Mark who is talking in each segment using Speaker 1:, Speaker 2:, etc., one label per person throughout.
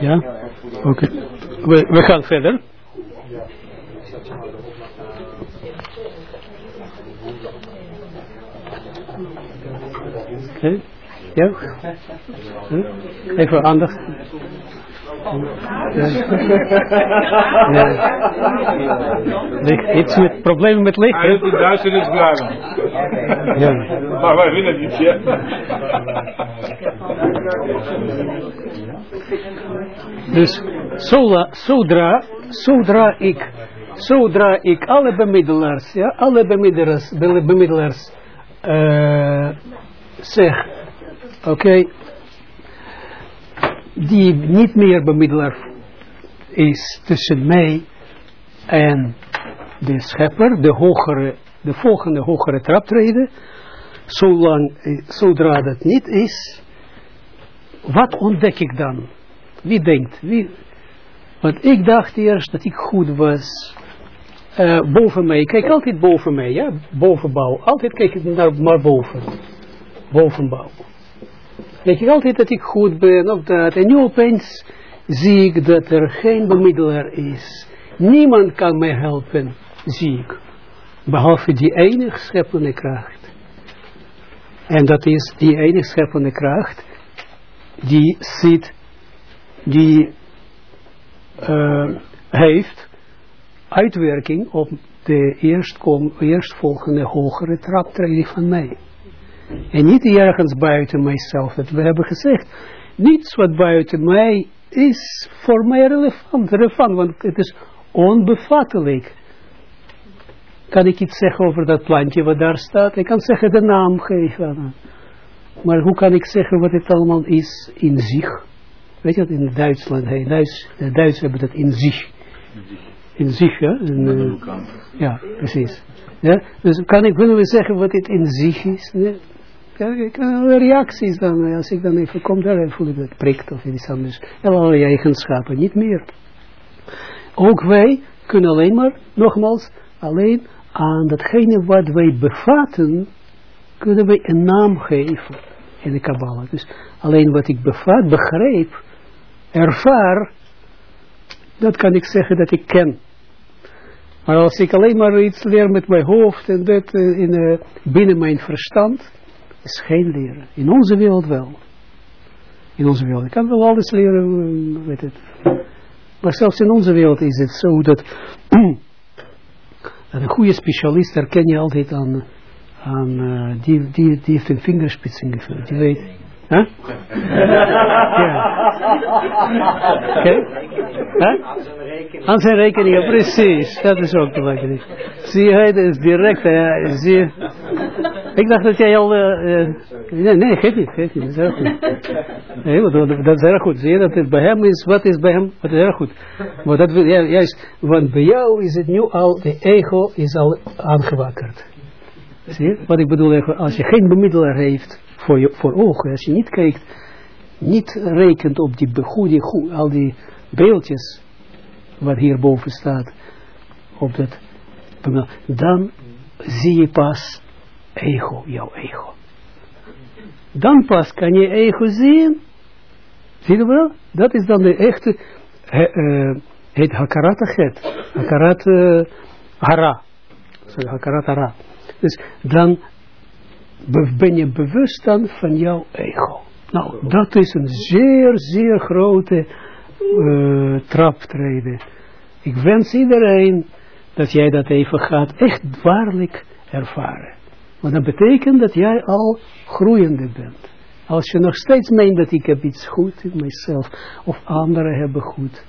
Speaker 1: Ja? Oké. We, we gaan verder. Oké. Ja? Hm? Even aandacht. Ja. Ja. Licht. Iets met problemen met licht.
Speaker 2: Heeft in duisternis blijven.
Speaker 1: Ja.
Speaker 2: Maar wij willen niet, ja.
Speaker 1: Dus zola, zodra, zodra ik, zodra ik alle bemiddelaars, ja, alle bemiddelaars, be- bemiddelaars eh, zeg, oké, die niet meer bemiddelaar is tussen mij en de schepper, de hogere, de volgende hogere traptreden, zolang, eh, zodra dat niet is, wat ontdek ik dan? Wie denkt? Wie? Want ik dacht eerst dat ik goed was. eh, boven mij. Ik kijk altijd boven mij, ja. Bovenbouw. Altijd kijk ik naar maar boven. Bovenbouw. Kijk ik altijd dat ik goed ben of dat. En nu opeens zie ik dat er geen bemiddelaar is. Niemand kan mij helpen, zie ik. Behalve die enige scheppende kracht. En dat is die enige scheppende kracht die zit die eh, heeft uitwerking op de eerstkom, eerstvolgende hogere traptreden van mij. En niet ergens buiten mijzelf, dat we hebben gezegd. Niets wat buiten mij is voor mij relevant, relevant want het is onbevattelijk. Kan ik iets zeggen over dat plantje wat daar staat? Ik kan zeggen de naam geven. Maar hoe kan ik zeggen wat het allemaal is in zich? Weet je wat in Duitsland, hey, Duits, de Duitsers hebben dat in zich. In zich, ja. In, eh, ja, precies. Ja, dus kan ik, kunnen we zeggen wat het in zich is? Nee. Allerlei reacties dan, eh, als ik dan even kom daar, voel ik dat prikt of iets anders. En allerlei eigenschappen, niet meer. Ook wij kunnen alleen maar, nogmaals, alleen aan datgene wat wij bevatten, kunnen wij een naam geven in de Kabbalah. Dus alleen wat ik bevat, begrijp, ervaar, dat kan ik zeggen dat ik ken. Maar als ik alleen maar iets leer met mijn hoofd en dat eh, in, eh, binnen mijn verstand, is geen leren. In onze wereld wel. In onze wereld. Ik kan wel alles leren, eh, weet het. Maar zelfs in onze wereld is het zo dat, een goede specialist herken je altijd aan, aan uh, die, die, die heeft een vingerspitsing gevuld. Die weet, hè? ja. Oké? Hè? Aan zijn rekeningen, precies. Dat is ook belangrijk. Zie je, dat is direct. zie je. Ik dacht dat jij al... Uh, uh, nee, nee, geef niet, niet. Dat is erg goed. Nee, dat, dat is erg goed. Zie je dat het bij hem is, wat is bij hem, wat is erg goed. Maar dat juist, want bij jou is het nu al, de ego is al aangewakkerd. Zie je? Wat ik bedoel, als je geen bemiddelaar heeft voor, je, voor ogen, als je niet kijkt, niet rekent op die goede, goed, al die beeldjes, wat hierboven staat, op dat, dan zie je pas ego, jouw ego. Dan pas kan je ego zien, zie je wel? Dat is dan de echte, he, uh, heet hakarat achet, hakarat uh, hara, sorry, hakarat hara. Dus dan ben je bewust dan van jouw ego. Nou, dat is een zeer, zeer grote uh, traptreden. Ik wens iedereen dat jij dat even gaat echt waarlijk ervaren. Want dat betekent dat jij al groeiende bent. Als je nog steeds meent dat ik heb iets goed in mijzelf, of anderen hebben goed,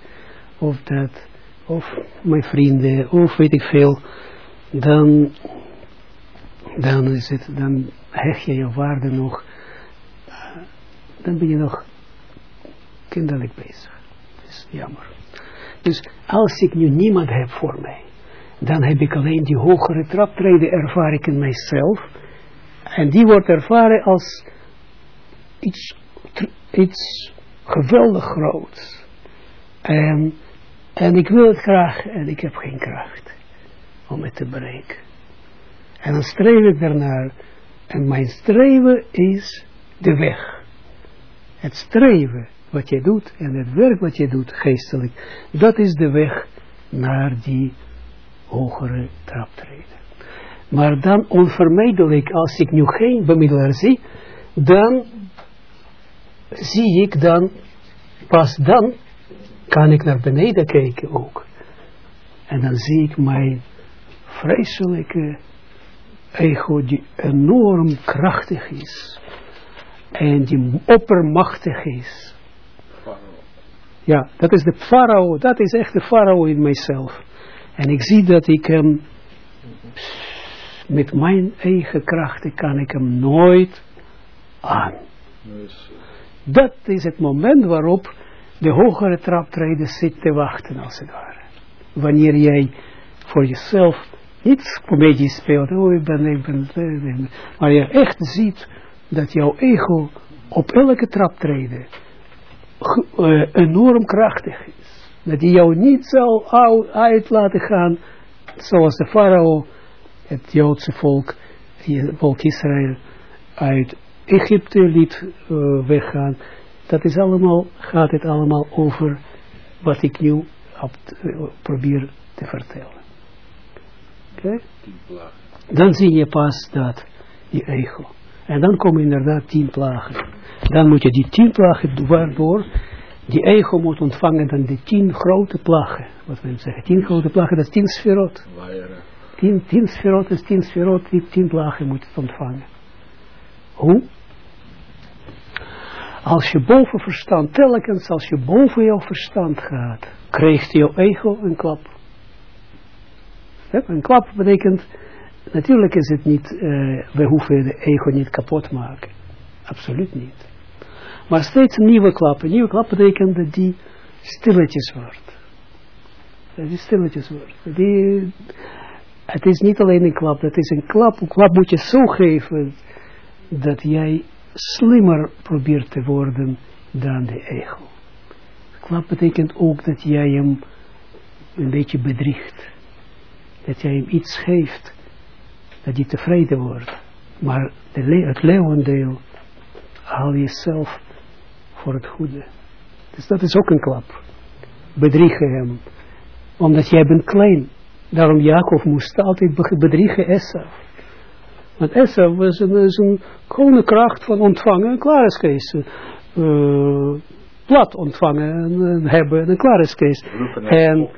Speaker 1: of dat, of mijn vrienden, of weet ik veel, dan, dan is het, dan hecht je je waarde nog, dan ben je nog kinderlijk bezig. Dat is jammer. Dus als ik nu niemand heb voor mij, dan heb ik alleen die hogere traptreden ervaar ik in mijzelf. En die wordt ervaren als iets, iets geweldig groots. En, en ik wil het graag en ik heb geen kracht om het te bereiken. En dan streef ik daarnaar. En mijn streven is de weg. Het streven wat je doet en het werk wat je doet geestelijk, dat is de weg naar die hogere traptreden. Maar dan onvermijdelijk, als ik nu geen bemiddelaar zie, dan zie ik dan, pas dan kan ik naar beneden kijken ook. En dan zie ik mijn vreselijke ego die enorm krachtig is. En die oppermachtig is. Ja, dat is de farao, dat is echt de farao in mijzelf. En ik zie dat ik hem, met mijn eigen krachten kan ik hem nooit aan. Dat is het moment waarop de hogere traptreden zit te wachten, als het ware. Wanneer jij voor jezelf niet comedie speelt, oh ik ben, ik ben, maar je echt ziet dat jouw ego op elke traptreden uh, enorm krachtig is. Dat hij jou niet zal uit laten gaan, zoals de farao, het Joodse volk, het volk Israël, uit Egypte liet uh, weggaan. Dat is allemaal, gaat het allemaal over wat ik nu op, uh, probeer te vertellen. Oké? Okay? Dan zie je pas dat, die ego. En dan komen inderdaad tien plagen. Dan moet je die tien plagen, waardoor die ego moet ontvangen dan die tien grote plagen. Wat we zeggen, tien grote plagen, dat is tien sferot. Tien, tien sferot is tien sferot, die tien plagen moet het ontvangen. Hoe? Als je boven verstand, telkens als je boven jouw verstand gaat, krijgt jouw ego een klap. Een klap betekent, natuurlijk is het niet, uh, we hoeven de ego niet kapot maken. Absoluut niet. Maar steeds nieuwe klap. Een nieuwe klap betekent dat die stilletjes wordt. Dat die stilletjes wordt. Die, het is niet alleen een klap, het is een klap. Een klap moet je zo geven dat jij slimmer probeert te worden dan de ego. Klap betekent ook dat jij hem een beetje bedriegt. Dat jij hem iets geeft, dat hij tevreden wordt. Maar de het leeuwendeel haal je zelf voor het goede. Dus dat is ook een klap. Bedriegen hem. Omdat jij bent klein. Daarom Jacob moest altijd bedriegen Esau. Want Esau was een, een gewone kracht van ontvangen en klaar is. Uh, plat ontvangen en hebben en klaar is. En,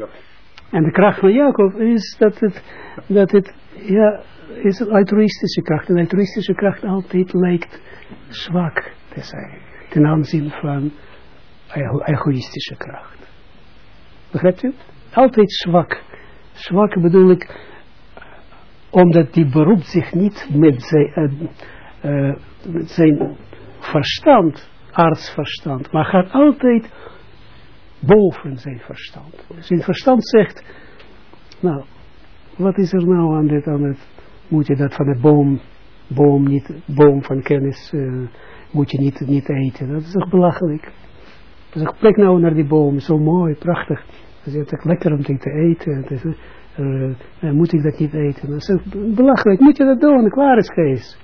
Speaker 1: en de kracht van Jacob is dat het, dat het ja, is een altruïstische kracht. Een altruïstische kracht altijd lijkt zwak te zijn ten aanzien van egoïstische kracht. Begrijpt u? Altijd zwak. Zwak bedoel ik, omdat die beroept zich niet met zijn, uh, uh, zijn verstand, artsverstand, maar gaat altijd boven zijn verstand. Zijn verstand zegt, nou, wat is er nou aan dit, aan het, moet je dat van de boom, boom niet, boom van kennis, uh, moet je niet, niet eten. Dat is toch belachelijk. Dus ik plek nou naar die boom, zo mooi, prachtig. Dat is toch lekker om te eten. Dus, uh, moet ik dat niet eten? Dat is belachelijk, moet je dat doen, klaar is Kees.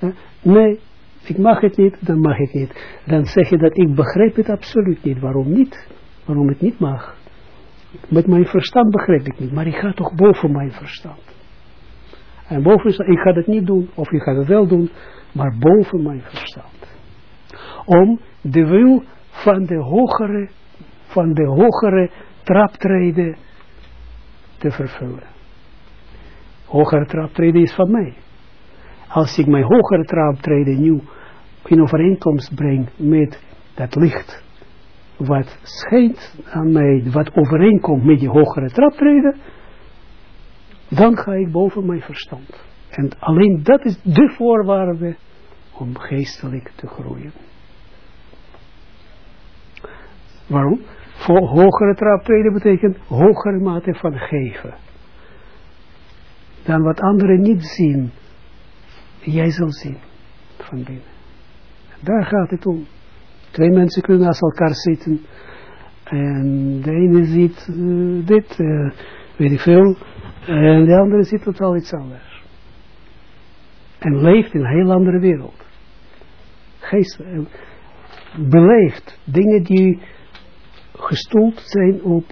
Speaker 1: Uh, nee, ik mag het niet, dan mag ik niet. Dan zeg je dat ik begrijp het absoluut niet. Waarom niet? Waarom het niet mag? Met mijn verstand begrijp ik niet, maar ik ga toch boven mijn verstand. En boven, ik ga het niet doen, of je gaat het wel doen, maar boven mijn verstand. Om de wil van de hogere, van de hogere traptreden te vervullen. Hogere traptreden is van mij. Als ik mijn hogere traptreden nu in overeenkomst breng met dat licht, wat schijnt aan mij, wat overeenkomt met die hogere traptreden, dan ga ik boven mijn verstand. En alleen dat is de voorwaarde om geestelijk te groeien. Waarom? Voor hogere traptreden betekent hogere mate van geven. Dan wat anderen niet zien, jij zal zien van binnen. Daar gaat het om. Twee mensen kunnen naast elkaar zitten en de ene ziet uh, dit, uh, weet ik veel, en de andere ziet totaal iets anders. En leeft in een heel andere wereld. Geest, eh, beleeft dingen die gestoeld zijn op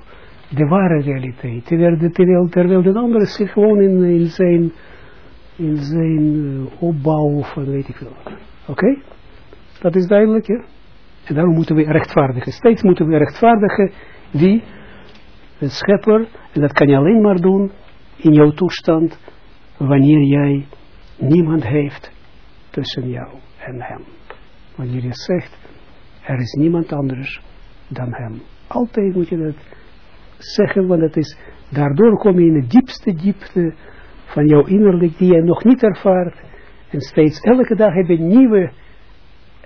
Speaker 1: de ware realiteit. Terwijl, terwijl, de andere zich gewoon in, zijn, in zijn eh, opbouw van weet ik veel. Oké? Dat is duidelijk, ja? En daarom moeten we rechtvaardigen. Steeds moeten we rechtvaardigen wie? De schepper. En dat kan je alleen maar doen in jouw toestand wanneer jij niemand heeft tussen jou en hem. Wanneer je zegt, er is niemand anders dan hem. Altijd moet je dat zeggen, want het is, daardoor kom je in de diepste diepte van jouw innerlijk die je nog niet ervaart. En steeds elke dag heb je een nieuwe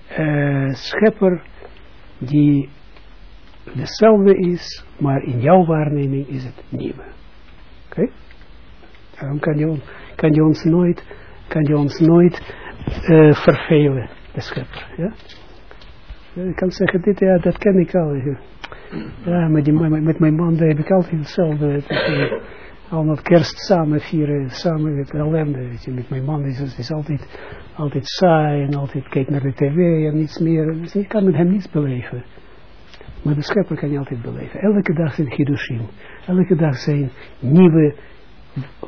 Speaker 1: eh, schepper die dezelfde is, maar in jouw waarneming is het nieuwe. Oké? Daarom kan je, kan ons nooit, kan je ons nooit eh, vervelen, de schepper. Ja? Je kan zeggen, dit, ja, dat ken ik al. Ja, met, die, met, met mijn man heb ik altijd hetzelfde. Eh, allemaal kerst samen vieren, samen met ellende. Weet. Met mijn man is het altijd, altijd saai en altijd kijkt naar de tv en niets meer. Dus je kan met hem niets beleven. Maar de schepper kan je altijd beleven. Elke dag zijn Hiroshima. Elke dag zijn nieuwe,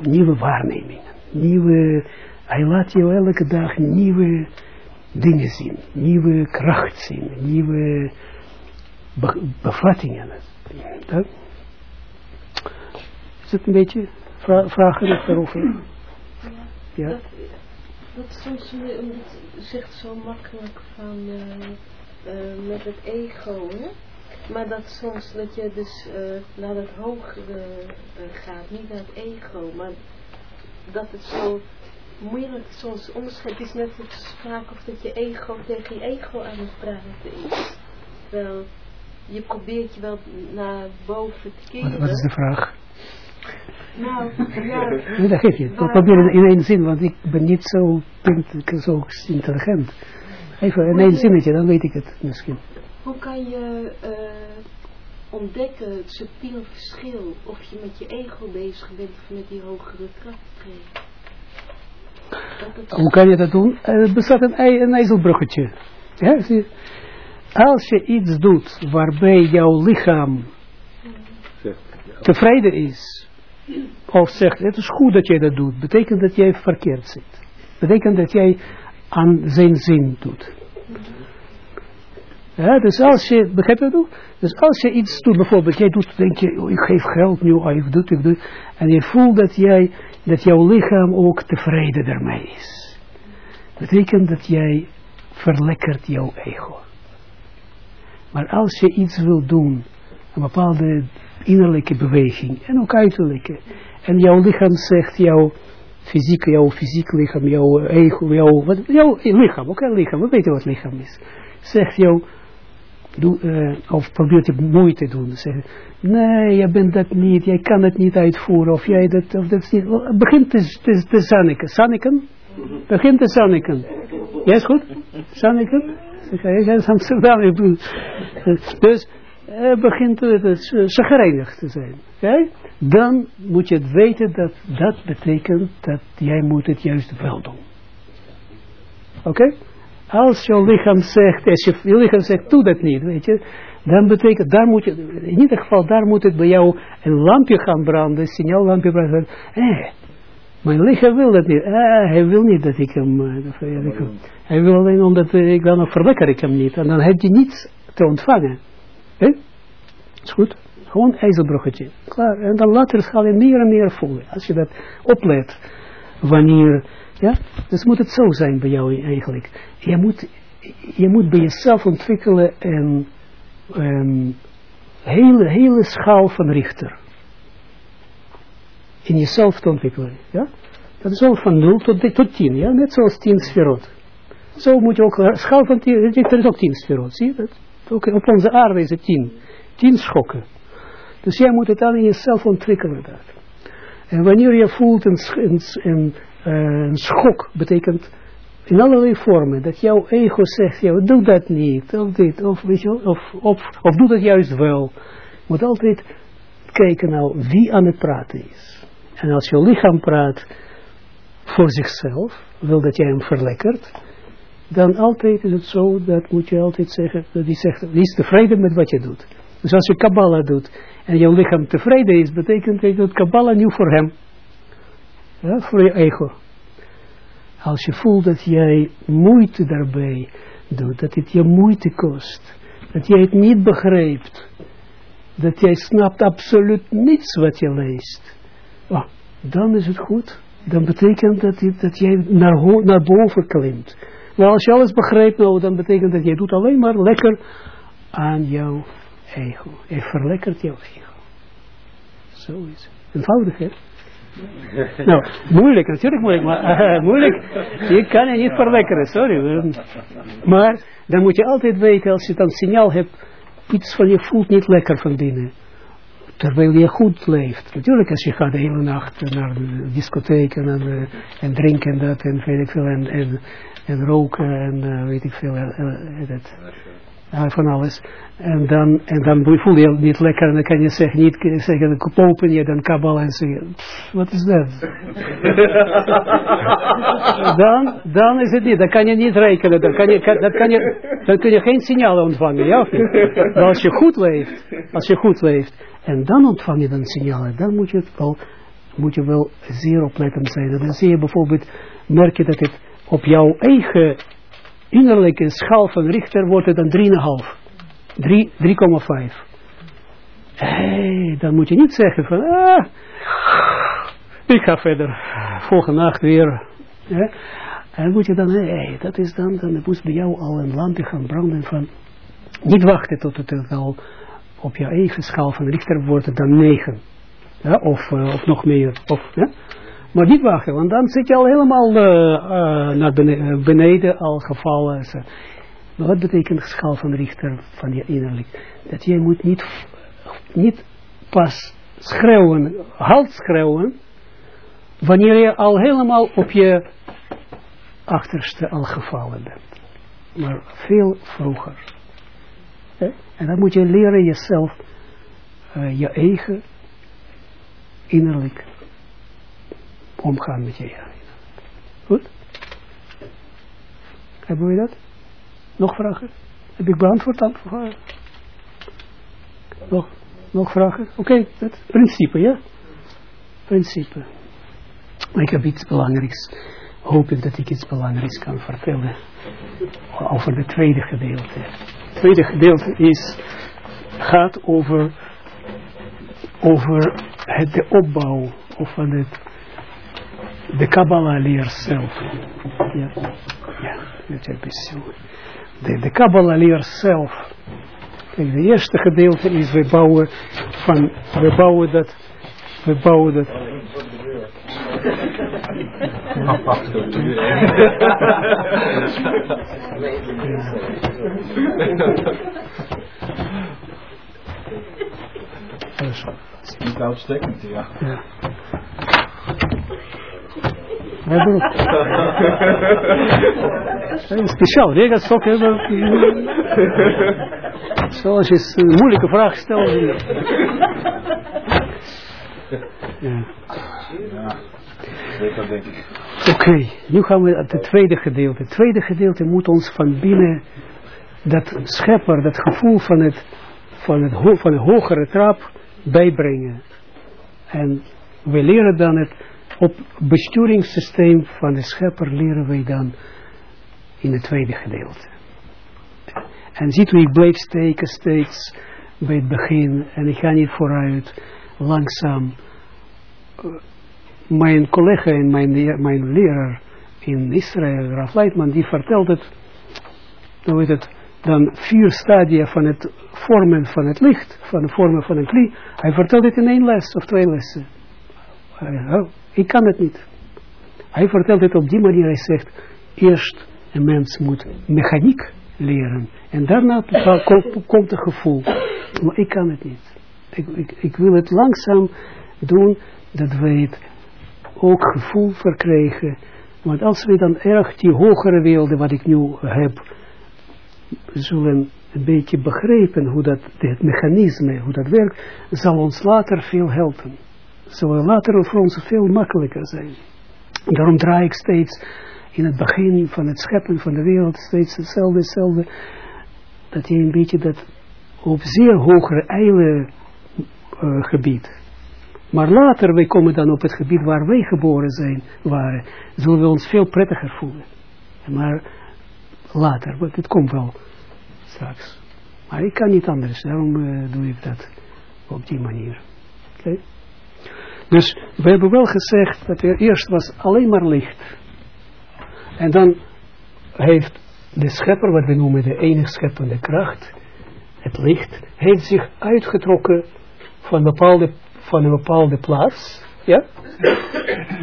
Speaker 1: nieuwe waarnemingen. Nieuwe, hij laat jou elke dag nieuwe dingen zien. Nieuwe kracht zien. Nieuwe be- bevattingen. Dat? Is het een beetje vra vragen daarover? Ja.
Speaker 3: Dat, dat soms zegt zo makkelijk van eh, eh, met het ego, hè? Maar dat soms dat je dus eh, naar het hogere eh, gaat, niet naar het ego, maar dat het zo moeilijk soms onderscheid is net het sprake of dat je ego tegen je ego aan het praten is. Terwijl je probeert je wel naar boven te keren.
Speaker 1: Wat, is de vraag?
Speaker 3: Nou, ja.
Speaker 1: Nee, dat geef je. Ik probeer het in één zin, want ik ben niet zo, zo intelligent. Even in één zinnetje, dan weet ik het misschien.
Speaker 3: Hoe kan je eh, ontdekken het subtiele verschil of je met je ego bezig bent of met die hogere het
Speaker 1: Hoe kan je dat doen? Eh, Er bestaat een, een ijzelbruggetje. Ja, zie? Als je iets doet waarbij jouw lichaam tevreden is, of zegt, het is goed dat jij dat doet, betekent dat jij verkeerd zit. Betekent dat jij aan zijn zin doet. Dus als je, begrijp je dat? Dus als je iets doet, bijvoorbeeld, jij doet, denk je, oh, ik geef geld nu, oh, ik doe ik doe en je voelt dat jij, dat jouw lichaam ook tevreden daarmee is. Betekent dat jij verlekkert jouw ego. Maar als je iets wil doen, een bepaalde innerlijke beweging, en ook uiterlijke, en jouw lichaam zegt, jouw fysiek, jouw fysiek lichaam, jouw ego, jouw, jouw lichaam, ook een lichaam, we weten wat lichaam is, zegt jou, doe, eh, of probeert je moeite te doen, zegt, nee, je bent dat niet, jij kan het niet uitvoeren, of jij dat, of dat begint te, te, te zaniken, begint te zaniken, ja is goed, zaniken, jij is Amsterdam, dus, begint het chagrijnig te zijn. Oké? Dan moet je het weten dat dat betekent dat jij moet het juist wel doen. Oké? Als je lichaam zegt, als je, lichaam zegt, doe dat niet, weet je, dan betekent, daar moet je, in ieder geval, daar moet het bij jou een lampje gaan branden, een signaallampje branden, eh, mijn lichaam wil dat niet, eh, hij wil niet dat ik hem, eh, dat ik hij wil alleen omdat eh, ik dan nog verlekker ik hem niet, en dan heb je niets te ontvangen. Oké? Is goed. Gewoon ijzerbruggetje. Klaar. En dan later ga je meer en meer voelen. Als je dat oplet. Wanneer. Ja. Dus moet het zo zijn bij jou eigenlijk. Je moet, je moet bij jezelf ontwikkelen een, een hele, hele schaal van richter. In jezelf te ontwikkelen. Ja. Dat is wel van 0 tot, tot 10. Ja. Net zoals 10 sferot. Zo moet je ook, een schaal van 10, er is ook 10 sferot. Zie je dat? Ook op onze aarde is het 10. 10 schokken. Dus jij moet het al in jezelf ontwikkelen. En wanneer je voelt een, een, een, eh, een schok, betekent in allerlei vormen, dat jouw ego zegt, ja, doe dat niet, of dit, of, weet je, of, of, of doe dat juist wel. Je moet altijd kijken naar wie aan het praten is. En als je lichaam praat, voor zichzelf, wil dat jij hem verlekkert, dan altijd is het zo, dat moet je altijd zeggen, dat die zegt, die is tevreden met wat je doet. Dus als je Kabbalah doet, en jouw lichaam tevreden is, betekent dat je doet Kabbalah nu voor hem. Ja, voor je ego. Als je voelt dat jij moeite daarbij doet, dat het je moeite kost, dat jij het niet begrijpt, dat jij snapt absoluut niets wat je leest, oh, dan is het goed. Dan betekent dat, dat jij naar, naar boven klimt. Maar als je alles begrijpt, nou, dan betekent dat jij doet alleen maar lekker aan jouw ego. Je verlekkert jouw ego. Zo is het. Eenvoudig, hè? nou, moeilijk, natuurlijk moeilijk, maar uh, moeilijk. Je kan je niet verlekkeren, sorry. Maar dan moet je altijd weten, als je dan signaal hebt, iets van je voelt niet lekker van binnen. Terwijl je goed leeft. Natuurlijk, als je gaat de hele nacht naar de discotheek en, en, en drinken dat en weet ik veel, en, en, en roken en uh, weet ik veel, uh, dat, van alles. En dan, en dan voel je niet lekker en dan kan je zeggen, niet zeggen, open je dan kabbal en zeggen, wat is dat? dan, dan is het niet, dan kan je niet rekenen, dan kan je, dan kan je, dan kun je geen signalen ontvangen, ja of niet? Maar als je goed leeft, als je goed leeft, en dan ontvang je dan signalen, dan moet je het wel, moet je wel zeer oplettend zijn. En dan zie je bijvoorbeeld, merk je dat het op jouw eigen innerlijke schaal van Richter wordt het dan 3,5. 3,5. Hey, dan moet je niet zeggen van, ah, ik ga verder, volgende nacht weer. Ja? En moet je dan, hey, dat is dan, dan moet bij jou al een lampje gaan branden van, niet wachten tot het al op je eigen schaal van Richter wordt het dan 9. Ja, of, uh, of nog meer. Of? Maar niet wachten, want dan zit je al helemaal uh, uh, naar beneden, beneden, al gevallen. Maar wat betekent schaal van Richter van je innerlijk? Dat jij moet niet, niet pas schreeuwen, halt schreeuwen, wanneer je al helemaal op je achterste al gevallen bent. Maar veel vroeger. En dan moet je leren jezelf, je eigen innerlijk omgaan met je. Goed? Hebben we dat? Nog vragen? Heb ik beantwoord dan? Nog, nog vragen? Oké, okay, het principe, ja? Principe. Ik heb iets belangrijks. Hoop dat ik iets belangrijks kan vertellen over het tweede gedeelte. Het tweede gedeelte is, gaat over, over het, de opbouw van het, de Kabbalah leer zelf. Ja, ja, dat heb ik zo. De, de Kabbalah leer zelf. Kijk, de eerste gedeelte is, we bouwen van, we bouwen dat, we bouwen dat
Speaker 2: Niet uitstekend, ja.
Speaker 1: ja. We hebben het. Speciaal, regelstok hebben. Zoals je een moeilijke vraag stelt. Ja. Oké, okay, nu gaan we naar het tweede gedeelte. Het tweede gedeelte moet ons van binnen dat schepper, dat gevoel van het, van het, van de hogere trap bijbrengen. En we leren dan het op besturingssysteem van de schepper leren wij dan in het tweede gedeelte. En ziet u, ik bleef steken steeds bij het begin en ik ga niet vooruit, langzaam mijn collega en mijn, mijn leraar in Israël, Raf Leitman, die vertelt het, dan weet het, dan vier stadia van het vormen van het licht, van het vormen van een klie. Hij vertelt het in één les of twee lessen. Ik kan het niet. Hij vertelt het op die manier, hij zegt, eerst een mens moet mechaniek leren. En daarna komt het gevoel. Maar ik kan het niet. Ik, ik, ik wil het langzaam doen, dat wij het ook gevoel verkrijgen. Want als we dan erg die hogere werelden, wat ik nu heb, zullen een beetje begrijpen hoe dat, het mechanisme, hoe dat werkt, zal ons later veel helpen. Zal later voor ons veel makkelijker zijn. Daarom draai ik steeds in het begin van het scheppen van de wereld steeds hetzelfde. Dat je een beetje dat op zeer hogere eilen uh, gebied. Maar later, wij komen dan op het gebied waar wij geboren zijn, waren, zullen we ons veel prettiger voelen. Maar later, want het komt wel straks. Maar ik kan niet anders, daarom uh, doe ik dat op die manier. Dus we hebben wel gezegd dat er eerst was alleen maar licht. En dan heeft de schepper, wat we noemen de enige scheppende kracht, het licht, heeft zich uitgetrokken van, bepaalde, van een bepaalde plaats. Ja?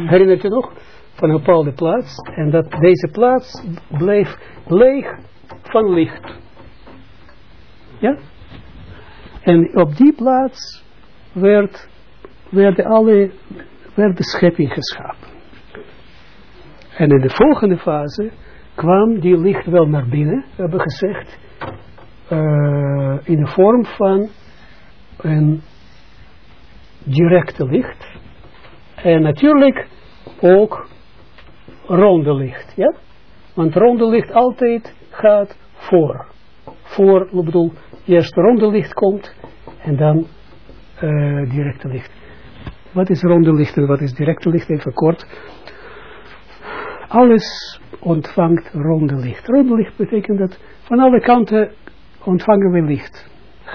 Speaker 1: Herinnert u nog? Van een bepaalde plaats. En dat deze plaats bleef leeg van licht. Ja? En op die plaats werd, werden alle, werd de schepping geschapen. En in de volgende fase kwam die licht wel naar binnen, hebben gezegd, uh, in de vorm van een directe licht. En natuurlijk ook ronde licht, ja? Want ronde licht altijd gaat voor. Voor, ik bedoel, eerst ronde licht komt en dan uh, directe licht. Wat is ronde licht en wat is directe licht? Even kort. Alles ontvangt ronde licht. Ronde licht betekent dat van alle kanten ontvangen we licht.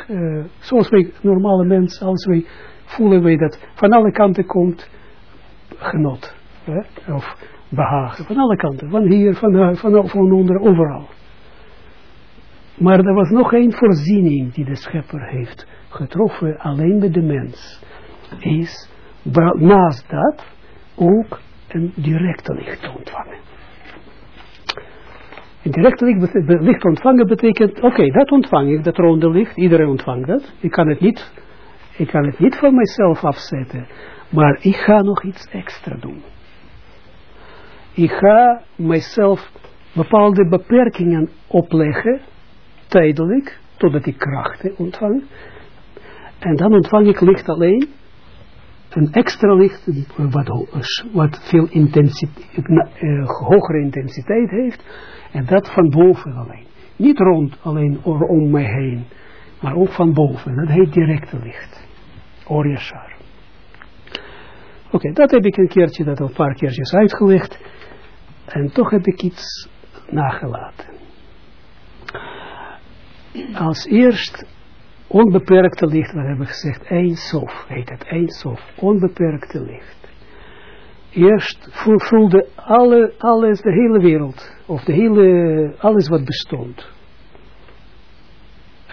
Speaker 1: Uh, zoals wij, normale mensen, als wij voelen wij dat van alle kanten komt genot. Hè? Of behagen. Van alle kanten. Van hier, van, van, van onder, overal. Maar er was nog één voorziening die de schepper heeft getroffen, alleen bij de mens. Is naast dat ook een directe licht ontvangen. Een directe licht, ontvangen betekent, oké, dat ontvang ik, dat ronde licht, iedereen ontvangt dat. Ik kan het niet, ik kan het niet van mijzelf afzetten, maar ik ga nog iets extra doen. Ik ga mijzelf bepaalde beperkingen opleggen, tijdelijk, totdat ik krachten ontvang. En dan ontvang ik licht alleen, een extra licht, wat, wat veel intensiteit, uh, hogere intensiteit heeft, en dat van boven alleen. Niet rond alleen om mij heen, maar ook van boven. Dat heet directe licht. Oryashar. Oké, dat heb ik een keertje, dat al een paar keertjes uitgelegd. En toch heb ik iets nagelaten. Als eerst onbeperkte licht, we hebben gezegd, één sof, heet het, één sof, onbeperkte licht. Eerst voelde alle, alles, de hele wereld, of de hele, alles wat bestond.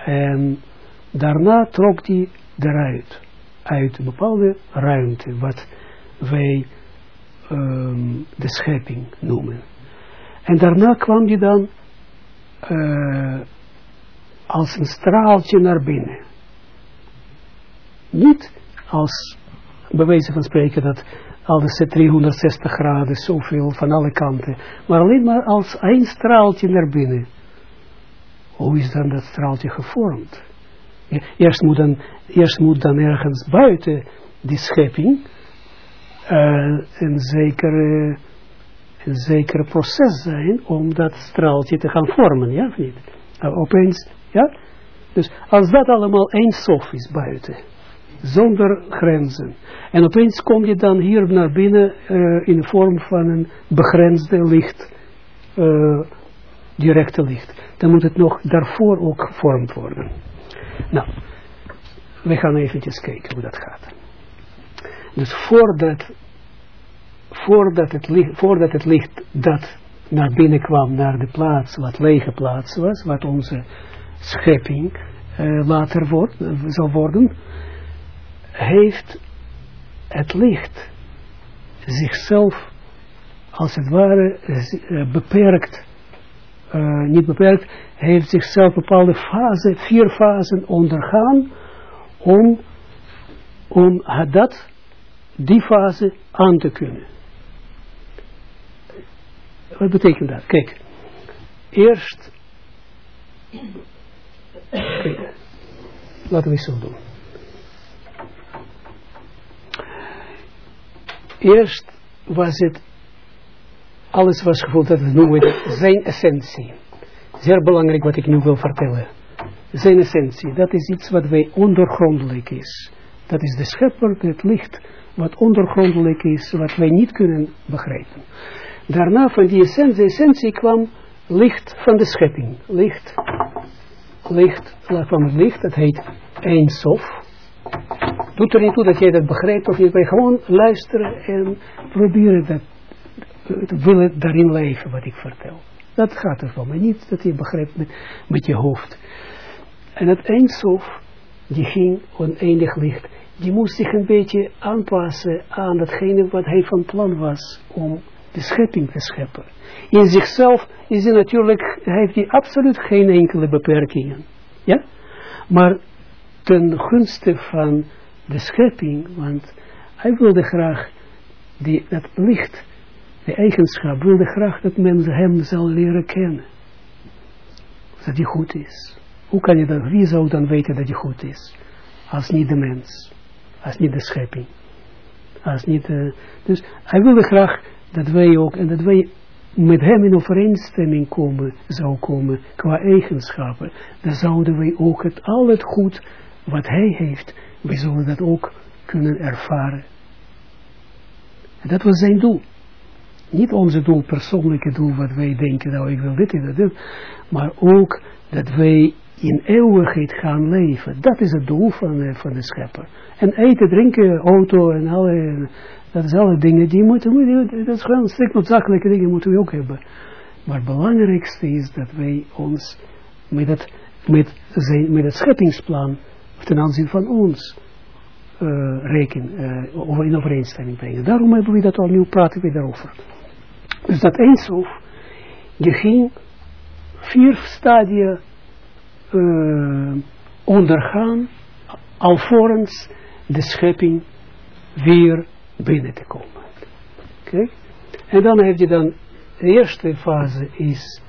Speaker 1: En daarna trok die eruit, uit een bepaalde ruimte, wat wij um, de schepping noemen. En daarna kwam die dan uh, als een straaltje naar binnen. Niet als, bewezen van spreken dat alles 360 graden, zoveel van alle kanten, maar alleen maar als één straaltje naar binnen. Hoe is dan dat straaltje gevormd? Eerst moet dan, eerst moet dan ergens buiten die schepping uh, een zekere, een zekere proces zijn om dat straaltje te gaan vormen, ja of niet? Uh, opeens ja? Dus als dat allemaal één sof is buiten, zonder grenzen. En opeens kom je dan hier naar binnen uh, in de vorm van een begrensde licht, uh, directe licht. Dan moet het nog daarvoor ook gevormd worden. Nou, we gaan eventjes kijken hoe dat gaat. Dus voordat, voordat, het, licht, voordat het licht dat naar binnen kwam, naar de plaats, wat lege plaats was, wat onze schepping uh, later wordt, zal worden, heeft het licht zichzelf als het ware uh, beperkt, niet beperkt, heeft zichzelf bepaalde fase, vier fasen ondergaan om, om dat, die fase aan te kunnen. Wat betekent dat? Kijk, eerst Laten we zo doen. Eerst was het alles was gevoeld, dat noemen we dat zijn essentie. Zeer belangrijk wat ik nu wil vertellen. Zijn essentie, dat is iets wat wij ondergrondelijk is. Dat is de schepper, het licht, wat ondergrondelijk is, wat wij niet kunnen begrijpen. Daarna van die essentie, essentie kwam licht van de schepping. Licht, licht, van het licht, dat heet Eindsof. Doet er niet toe dat jij dat begrijpt of niet, maar gewoon luisteren en proberen dat, willen daarin leven wat ik vertel. Dat gaat er van, maar niet dat je begrijpt met, met je hoofd. En het Eindsof, die ging oneindig licht, die moest zich een beetje aanpassen aan datgene wat hij van plan was om de schepping te scheppen. In zichzelf is hij natuurlijk, heeft hij absoluut geen enkele beperkingen. Ja? Maar ten gunste van de schepping, want hij wilde graag die, dat licht, de eigenschap, wilde graag dat men hem zal leren kennen. Dat hij goed is. Hoe kan je dat, wie zou dan weten dat hij goed is? Als niet de mens. Als niet de schepping. Als niet, uh, dus hij wilde graag dat wij ook, en dat wij met hem in overeenstemming komen, zou komen, qua eigenschappen, dan zouden wij ook het, al het goed wat hij heeft, we zullen dat ook kunnen ervaren. En dat was zijn doel. Niet onze doel, persoonlijke doel, wat wij denken, nou ik wil dit en dat, maar ook dat wij in eeuwigheid gaan leven. Dat is het doel van, uh, van de schepper. En eten, drinken, auto en alle, dat is alle dingen die moeten, dat is gewoon noodzakelijke dingen moeten we ook hebben. Maar het belangrijkste is dat wij ons met het, met zijn, met het scheppingsplan ten aanzien van ons uh, rekenen, uh, of in overeenstemming brengen. Daarom hebben we dat al, nu praten we daarover. Dus dat eindsof, je ging vier stadia uh, ondergaan, alvorens de schepping weer binnen te komen. Oké? En dan heb je dan, de eerste fase is,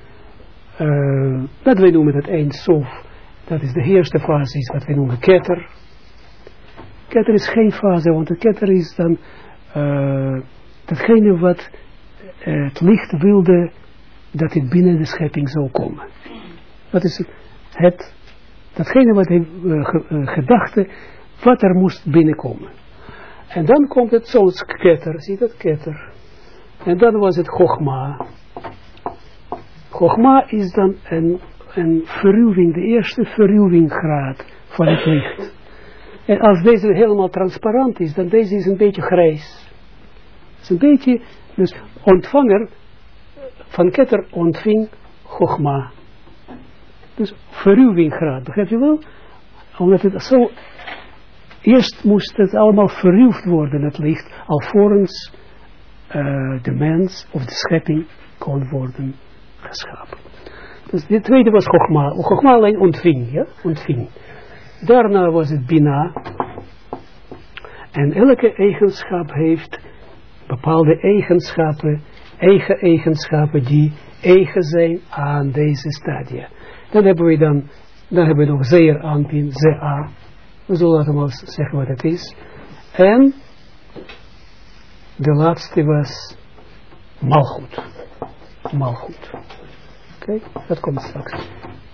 Speaker 1: uh, dat wij noemen het eindsof, dat is de eerste fase, is wat wij noemen ketter. Ketter is geen fase, want de ketter is dan uh, datgene wat uh, het licht wilde dat het binnen de schepping zou komen. Dat is het, datgene wat hij gedachte, wat er moest binnenkomen. En dan komt het zoals ketter, zie dat ketter. En dan was het Chogma. Chogma is dan een een verruwing, de eerste verruwinggraad van het licht. En als deze helemaal transparant is, dan deze is een beetje grijs. Het is een beetje, dus ontvanger van ketter ontving Chogma. Dus verruwinggraad, begrijp je wel? Omdat het zo, eerst moest het allemaal verruwd worden, het licht, alvorens uh, de mens of de schepping kon worden geschapen. Dus de tweede was Chogma. Chogma alleen ontving, ja, ontving. Daarna was het Bina. En elke eigenschap heeft bepaalde eigenschappen, eigen eigenschappen die eigen zijn aan deze stadia. Dan hebben we dan, dan hebben we nog zeer aanpin, a. We zullen allemaal zeggen wat het is. En de laatste was malgoed. Malgoed. Oké, dat komt straks.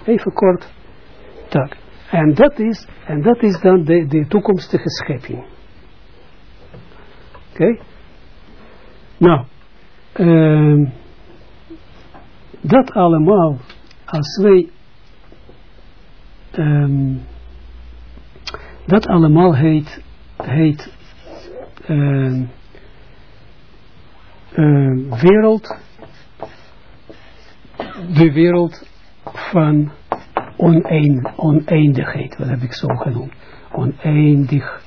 Speaker 1: Even kort. Tak. En dat is, en dat is dan de, de toekomstige schepping. Oké. Nou. Uh, dat allemaal, als wij um, dat allemaal heet, heet uh, uh, wereld de wereld van oneind, oneindigheid, wat heb ik zo genoemd, oneindigheid.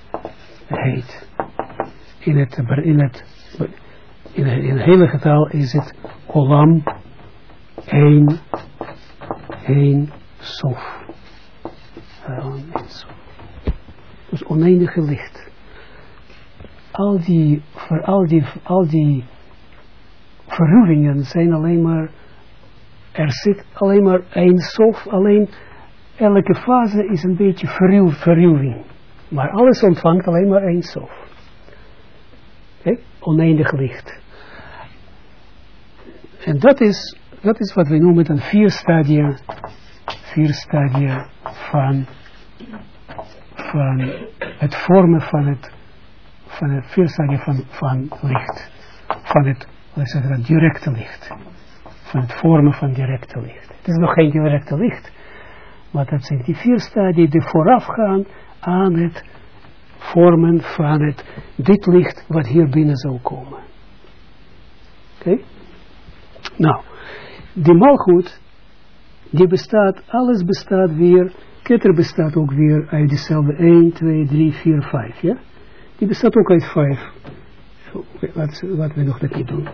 Speaker 1: In het, in het, in het, in getal is het olam, één, één, sof. Oneindige licht. Al die, voor al die, al die zijn alleen maar er zit alleen maar één sof, alleen elke fase is een beetje verruw, verruwing. Maar alles ontvangt alleen maar één sof. Okay? Oneindig licht. En dat is, dat is wat we noemen dan vier stadia, vier stadia van, van het vormen van het, van het stadia van, van licht. Van het, wat zeg dat, directe licht. Van het vormen van directe licht. Het is nog geen directe licht. Maar dat zijn die vier stadia die voorafgaan aan het vormen van het, dit licht wat hier binnen zal komen. Oké? Nou, die malgoed, die bestaat, alles bestaat weer, ketter bestaat ook weer uit dezelfde 1, 2, 3, 4, 5, ja? Die bestaat ook uit 5. Laten wat we nog een keer doen.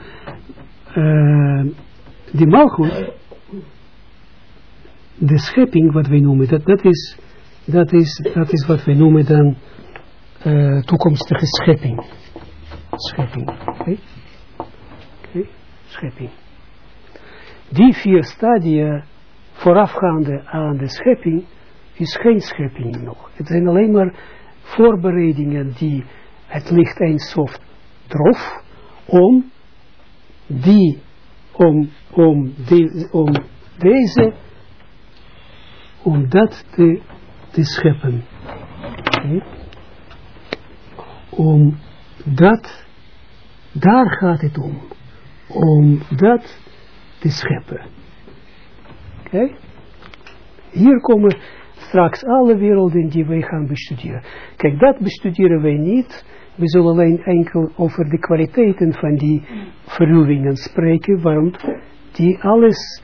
Speaker 1: Uh, die malgoed, de schepping, wat wij noemen, dat, dat, is, dat, is, dat is wat wij noemen dan uh, toekomstige schepping. Schepping? Schepping. Die vier stadia voorafgaande aan de schepping is geen schepping nog. Het zijn alleen maar voorbereidingen die het licht eindsof trof om die, om, om, om deze, om dat te, scheppen. Om dat, daar gaat het om. Om dat te scheppen. Oké? Hier komen straks alle werelden die wij gaan bestuderen. Kijk, dat bestuderen wij niet. We zullen alleen enkel over de kwaliteiten van die verruwingen spreken. Waarom? Die alles,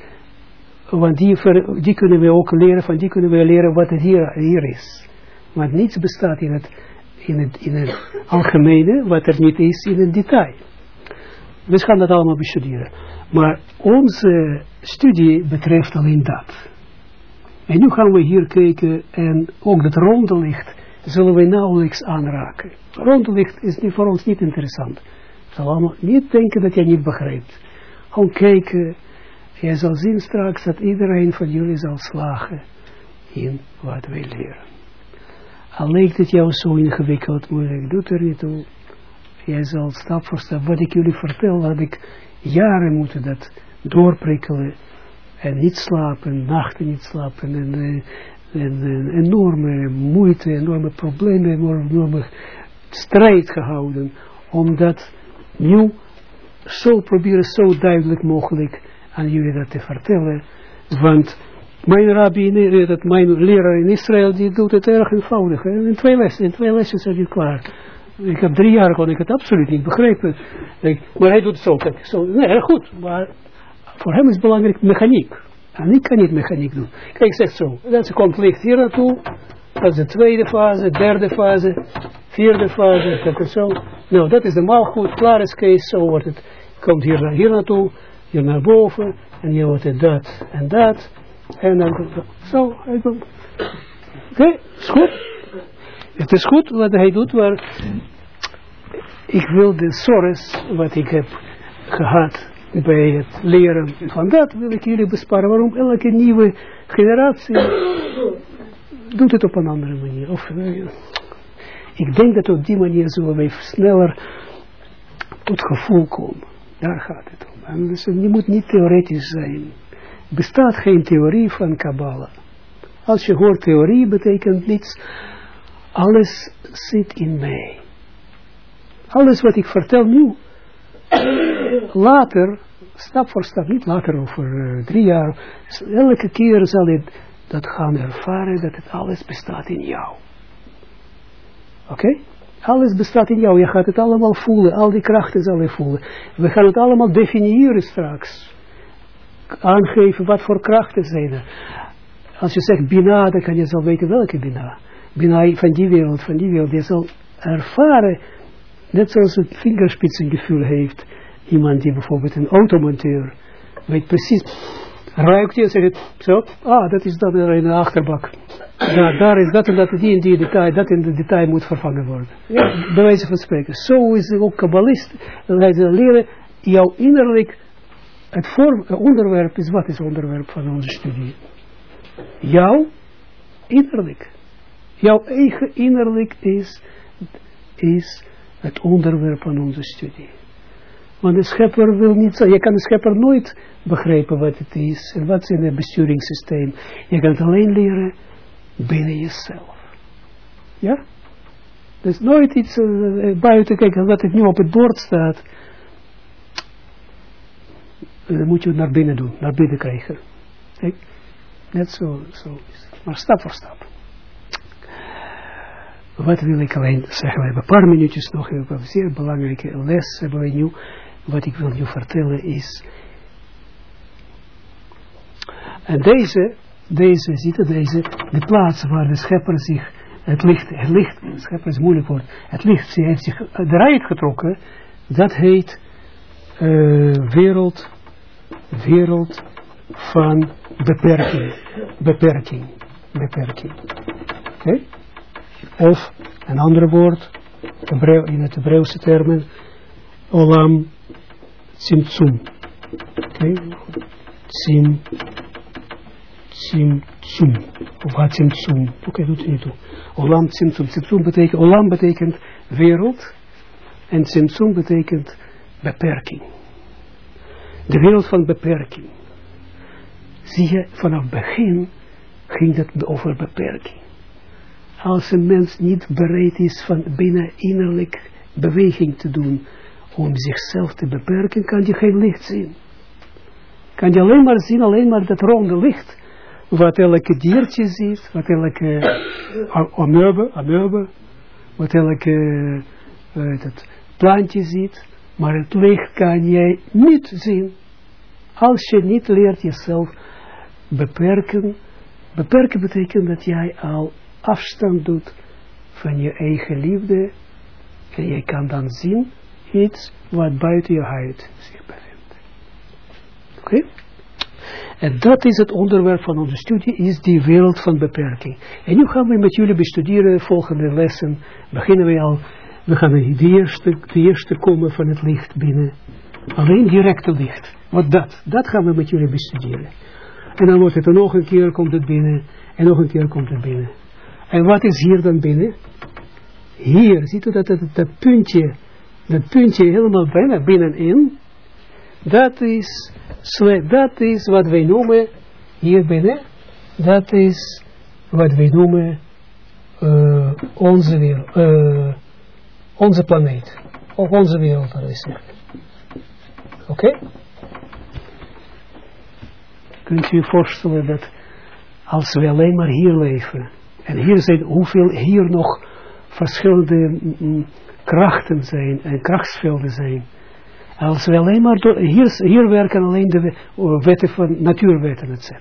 Speaker 1: want die, die kunnen we ook leren, van die kunnen we leren wat het hier, hier is. Want niets bestaat in het, in, het, in het algemene, wat er niet is in het detail. We gaan dat allemaal bestuderen. Maar onze studie betreft alleen dat. En nu gaan we hier kijken en ook dat ronde licht zullen we nauwelijks aanraken. Ronde licht is voor ons niet interessant. Zal allemaal niet denken dat je niet begrijpt. Gewoon kijken. Je zal zien straks dat iedereen van jullie zal slagen in wat wij leren. Al lijkt het jou zo ingewikkeld, moeilijk, doet er niet toe. Jij zal stap voor stap, wat ik jullie vertel, had ik jaren moeten dat doorprikkelen en niet slapen, nachten niet slapen en, eh, en, en enorme moeite, enorme problemen, enorme strijd gehouden om dat nu zo proberen zo duidelijk mogelijk aan jullie dat te vertellen, want mijn rabbi, dat mijn leraar in Israël, die doet het erg eenvoudig. In twee lessen, in twee lessen zijn je klaar. Ik heb drie jaar kon ik het absoluut niet begrepen. maar hij doet het zo. Kijk, zo nee, goed. Maar voor hem is belangrijk mechaniek. En ik kan niet mechaniek doen. Kijk, zeg zo. Dat komt licht hier naartoe. Dat is de tweede fase, derde fase, vierde fase. Dat is zo. Nou, dat is de maalgoed. Klaar is Kees. Zo wordt het. Komt hier, hier naartoe. Hier naar boven. En hier wordt het dat en dat. En dan komt het zo. Oké, okay, is goed. Het is goed wat hij doet, maar ik wil de zorgs wat ik heb gehad bij het leren van dat, wil ik jullie besparen. Waarom elke nieuwe generatie doet het op een andere manier. Of, uh, ik denk dat op die manier zullen wij sneller tot gevoel komen. Daar gaat het om. En dus, je moet niet theoretisch zijn. Er bestaat geen theorie van Kabbalah. Als je hoort theorie, betekent niets alles zit in mij. Alles wat ik vertel nu, later, stap voor stap, niet later over uh, drie jaar, elke keer zal je dat gaan ervaren dat het alles bestaat in jou. Oké? Okay? Alles bestaat in jou, je gaat het allemaal voelen, al die krachten zal je voelen. We gaan het allemaal definiëren straks. Aangeven wat voor krachten zijn er. Als je zegt bina, dan kan je zo weten welke bina binnen van die wereld, van die wereld, je zal ervaren, net zoals het vingerspitsengevoel heeft, iemand die bijvoorbeeld een automonteur, weet precies, ruikt je en zegt, zo, ah, dat is er in de achterbak. Ja, daar is dat en dat, die en die detail, dat in de detail moet vervangen worden. Ja, bij wijze van spreken. Zo is ook kabbalist, dat hij zal leren, jouw innerlijk, het, vorm, onderwerp is, wat is het onderwerp van onze studie? Jouw innerlijk. Jouw eigen innerlijk is, is het onderwerp van onze studie. Want de schepper wil niet. Je kan de schepper nooit begrijpen wat het is en wat is in het besturingssysteem. Je kan het alleen leren binnen jezelf. Ja? Dus nooit iets uh, buiten kijken wat het nu op het bord staat. Uh, moet je het naar binnen doen, naar binnen krijgen. Kijk, net zo, zo is het. Maar stap voor stap. Wat wil ik alleen zeggen? We hebben een paar minuutjes nog. Een zeer belangrijke les hebben we nu. Wat ik wil nu vertellen is. En deze, deze, ziet je deze, de plaats waar de schepper zich, het licht, het licht, de schepper is moeilijk woord, het licht ze heeft zich eruit getrokken, dat heet uh, wereld, wereld van beperking, beperking, beperking. Of, een ander woord, in het Hebreeuwse termen, olam tzimtzum. Oké? Tzim, tzimtzum. Of wat tzimtzum. Oké, doet u niet toe. Olam tzimtzum. Tzimtzum betekent, olam betekent wereld. En tzimtzum betekent beperking. De wereld van beperking. Zie je, vanaf begin ging het over beperking als een mens niet bereid is van binnen innerlijk beweging te doen om zichzelf te beperken, kan je geen licht zien. Kan je alleen maar zien, alleen maar dat ronde licht, wat elke diertje ziet, wat elke amebe, amebe, wat elke het plantje ziet, maar het licht kan jij niet zien, als je niet leert jezelf beperken. Beperken betekent dat jij al afstand doet van je eigen liefde en je kan dan zien iets wat buiten je huid zich bevindt. Oké? En dat is het onderwerp van onze studie, is die wereld van beperking. En nu gaan we met jullie bestuderen, de volgende lessen, beginnen we al, we gaan de eerste, de eerste komen van het licht binnen. Alleen directe licht. Wat dat? Dat gaan we met jullie bestuderen. En dan wordt het er nog een keer, komt het binnen, en nog een keer komt het binnen. En wat is hier dan binnen? Hier, ziet u dat, dat, dat puntje, dat puntje helemaal bijna binnenin, dat is, dat is wat wij noemen, hier binnen, dat is wat wij noemen uh, onze, wereld, uh, onze planeet, of onze wereld, Oké? Okay? Kunt u je voorstellen dat als we alleen maar hier leven, en hier zijn hoeveel hier nog verschillende mm, krachten zijn en krachtsvelden zijn. Als we alleen maar door, hier, hier werken alleen de wetten van natuurwetten, etc.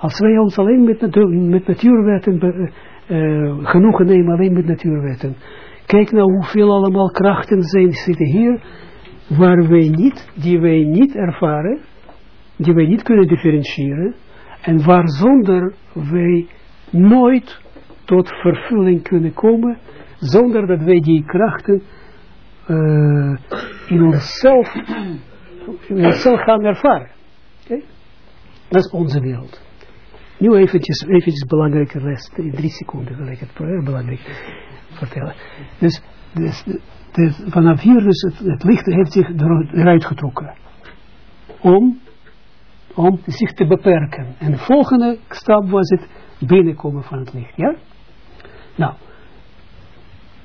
Speaker 1: Als wij ons alleen met, met natuurwetten uh, genoegen nemen, alleen met natuurwetten. Kijk nou hoeveel allemaal krachten zijn zitten hier, waar wij niet, die wij niet ervaren, die wij niet kunnen differentiëren, en waar zonder wij nooit tot vervulling kunnen komen, zonder dat wij die krachten uh, in onszelf, in onszelf gaan ervaren. Dat is onze wereld. Nu eventjes, eventjes belangrijke les, in drie seconden wil ik het belangrijk vertellen. Dus, dus de, vanaf hier dus het, het licht heeft zich eruit getrokken. Om, om zich te beperken. En de volgende stap was het binnenkomen van het licht. Ja? Nou,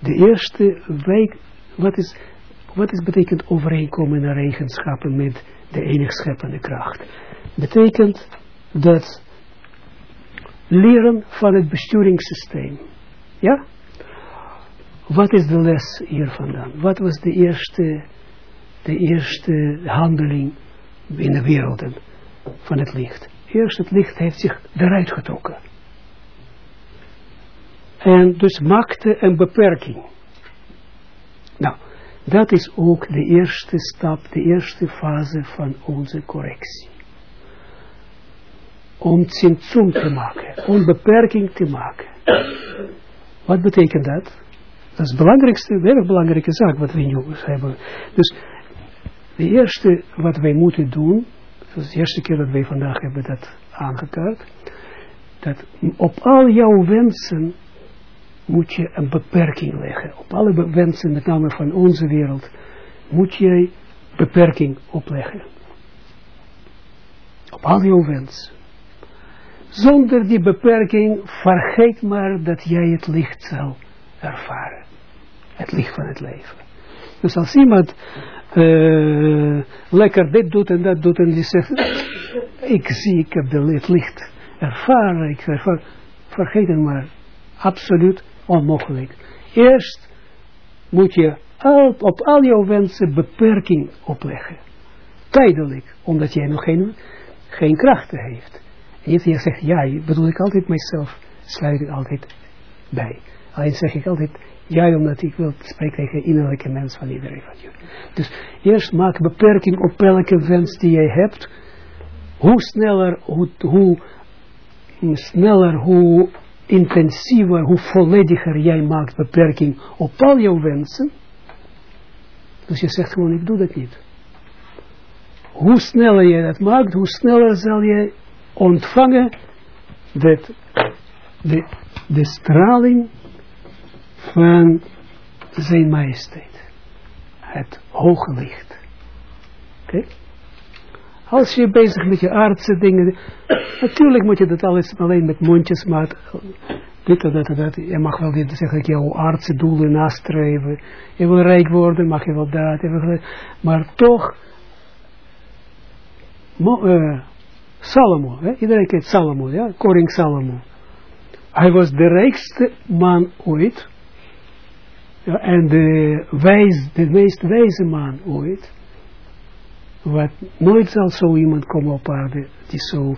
Speaker 1: de eerste week, wat is, wat is betekent overeenkomen naar eigenschappen met de enige scheppende kracht? Betekent dat leren van het besturingssysteem. Ja? Wat is de les hier vandaan? Wat was de eerste, de eerste handeling in de werelden van het licht? Eerst het licht heeft zich eruit getrokken. En dus maakte een beperking. Nou, dat is ook de eerste stap, de eerste fase van onze correctie. Om tzimtzum te maken, om beperking te maken. Wat betekent dat? Dat is de belangrijkste, erg belangrijke zaak wat we nu hebben. Dus de eerste wat wij moeten doen, dat is de eerste keer dat wij vandaag hebben dat aangekaart, dat op al jouw wensen moet je een beperking leggen. Op alle wensen, met name van onze wereld, moet je beperking opleggen. Op al jouw wens. Zonder die beperking, vergeet maar dat jij het licht zal ervaren. Het licht van het leven. Dus als iemand uh, lekker dit doet en dat doet en die zegt, ik zie, ik heb het licht ervaren, ik ervaar, vergeet het maar. Absoluut onmogelijk. Eerst moet je op al jouw wensen beperking opleggen. Tijdelijk, omdat jij nog geen, geen krachten heeft. En je zegt, ja, bedoel ik altijd mijzelf, sluit ik altijd bij. Alleen zeg ik altijd, ja, omdat ik wil spreken tegen innerlijke mens van iedereen van jullie. Dus eerst maak beperking op elke wens die jij hebt. Hoe sneller, hoe, hoe sneller, hoe intensiever, hoe vollediger jij maakt beperking op al jouw wensen. Dus je zegt gewoon, ik doe dat niet. Hoe sneller je dat maakt, hoe sneller zal je ontvangen dat de, de straling van zijn majesteit. Het hoge licht. Oké? Als je bezig met je aardse dingen, natuurlijk moet je dat alles alleen met mondjes, maar dit en dat en dat. Je mag wel dit zeggen, dat jouw aardse doelen nastreven. Je wil rijk worden, mag je wel dat. maar toch, uh, Salomo, hè? iedereen kent Salomo, ja, koning Salomo. Hij was de rijkste man ooit. Ja, en de, wijs, de meest wijze man ooit. Wat nooit zal zo iemand komen op aarde die zo'n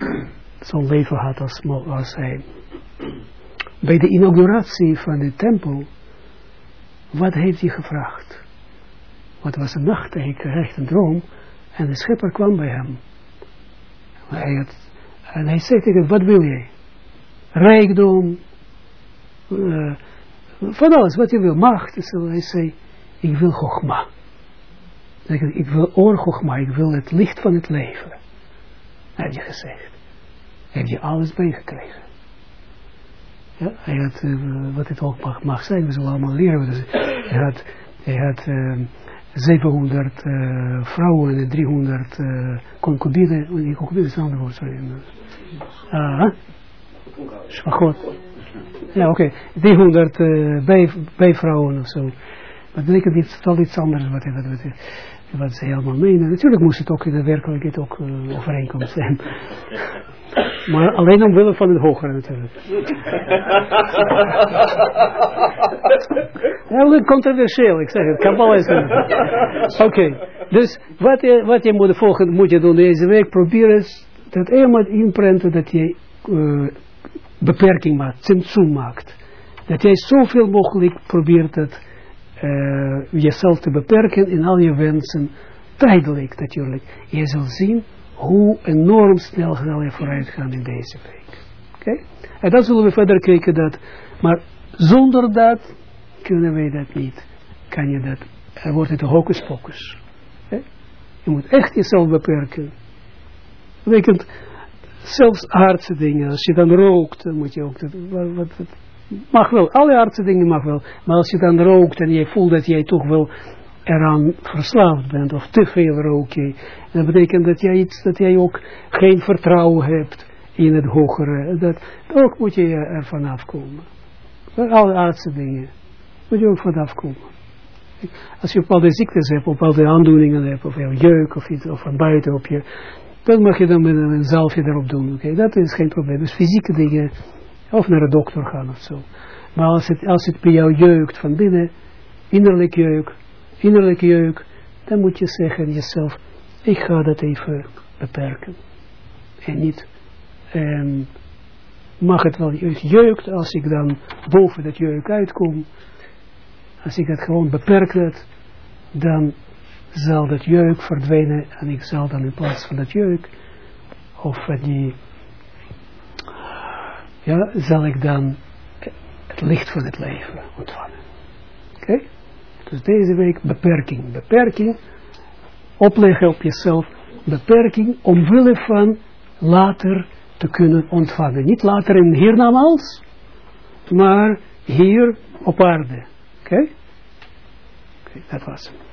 Speaker 1: zo leven had als, hij. Bij de inauguratie van de tempel, wat heeft hij gevraagd? Wat was een nacht, hij kreeg een droom en de schepper kwam bij hem. En hij zei tegen hem, wat wil jij? Rijkdom, uh, van alles wat je wil, macht. Hij zei, ik wil Chogma. Ik wil oor ik wil het licht van het leven. Heb je gezegd. Heb je alles bijgekregen. Ja, hij had, uh, wat het ook mag, zijn, we zullen allemaal leren. Dus hij had, hij had uh, 700 uh, vrouwen en 300 uh, concubinen. Oh, concubinen is een ander woord, sorry. Ah, Schwagot. Ja, oké. Okay. 300 uh, bij, bijvrouwen of zo. Maar dat betekent totaal iets anders wat, wat, wat, wat ze helemaal menen. Natuurlijk moest het ook in de werkelijkheid ook uh, overeenkomst zijn. Maar alleen omwille van het hogere natuurlijk. Heel controversieel, ik zeg het. Kabbalah Oké, dus wat je, wat je moet, volgen, moet je doen deze week, proberen dat eenmaal inprenten dat je uh, beperking maakt, symptoom maakt. Dat jij zoveel mogelijk probeert het uh, jezelf te beperken in al je wensen, tijdelijk natuurlijk. Je zult zien hoe enorm snel zal je vooruit gaan in deze week. Oké? En dan zullen we verder kijken dat, maar zonder dat kunnen wij dat niet. Kan je dat, er wordt het een hocus pocus. Okay? Je moet echt jezelf beperken. Betekent, zelfs aardse dingen, als je dan rookt, dan moet je ook, dat, wat, wat, mag wel, alle aardse dingen mag wel, maar als je dan rookt en je voelt dat jij toch wel eraan verslaafd bent, of te veel rook je, dat betekent dat jij, iets, dat jij ook geen vertrouwen hebt in het hogere, dat, ook moet je er vanaf komen. Alle aardse dingen, moet je ook vanaf komen. Als je bepaalde ziektes hebt, bepaalde aandoeningen hebt, of je jeuk of iets, of van buiten op je, dan mag je dan met een zalfje erop doen, oké, dat is geen probleem. Dus fysieke dingen, of naar de dokter gaan of zo. Maar als het, als het bij jou jeukt van binnen, innerlijk jeuk, innerlijke jeuk, dan moet je zeggen jezelf, ik ga dat even beperken. En niet, en mag het wel jeukt, als ik dan boven dat jeuk uitkom, als ik het gewoon beperk dat, dan zal dat jeuk verdwijnen en ik zal dan in plaats van dat jeuk, of die, ja, zal ik dan het licht van het leven ontvangen. Oké? Dus deze week beperking. Beperking, opleggen op jezelf, beperking omwille van later te kunnen ontvangen. Niet later in hiernamaals, maar hier op aarde. Oké? Oké, dat was het.